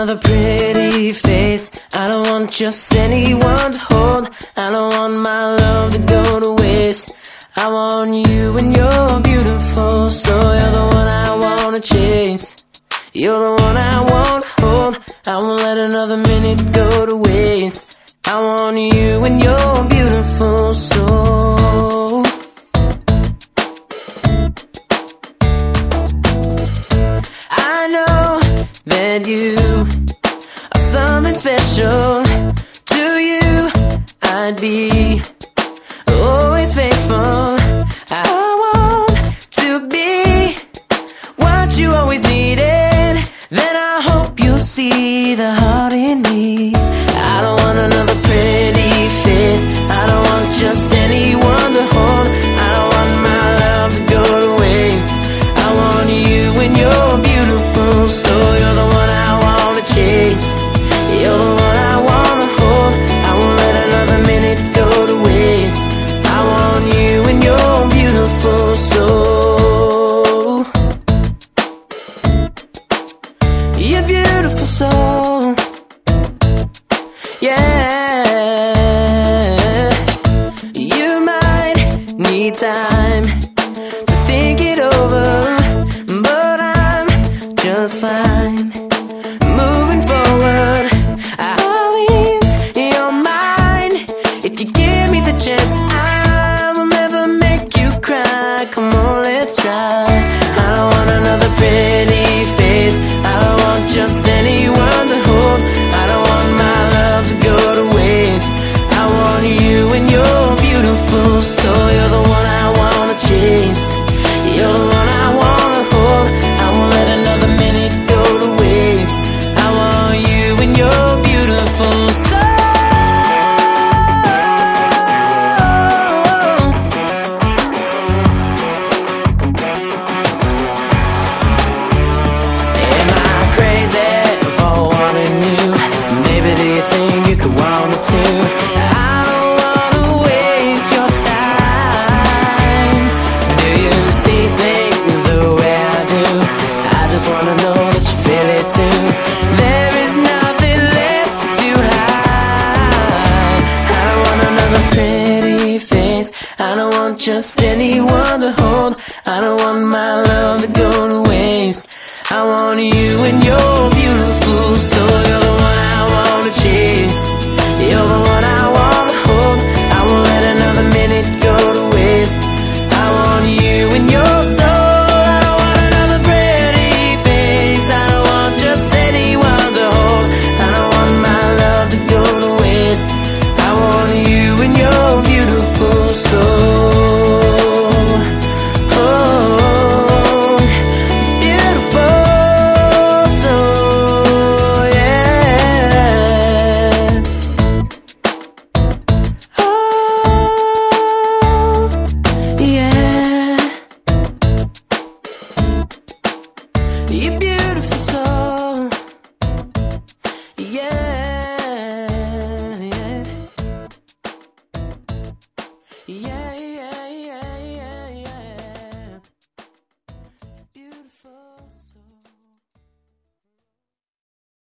another pretty face. I don't want just anyone to hold. I don't want my love to go to waste. I want you and you're beautiful So you're the one I wanna chase. You're the one I wanna hold. I won't let another minute go to waste. I want you and you're beautiful So that you are something special. To you, I'd be Yeah. You might need time to think it over, but I'm just fine. Moving forward, I'll. If you give me the chance, I will never make you cry. Come on, let's try. You're Just anyone to hold. I don't want my love to go to waste. I want you and you're beautiful, so you're the one I wanna chase. You're the one I wanna hold. I won't let another minute go to waste. I want you and your yeah.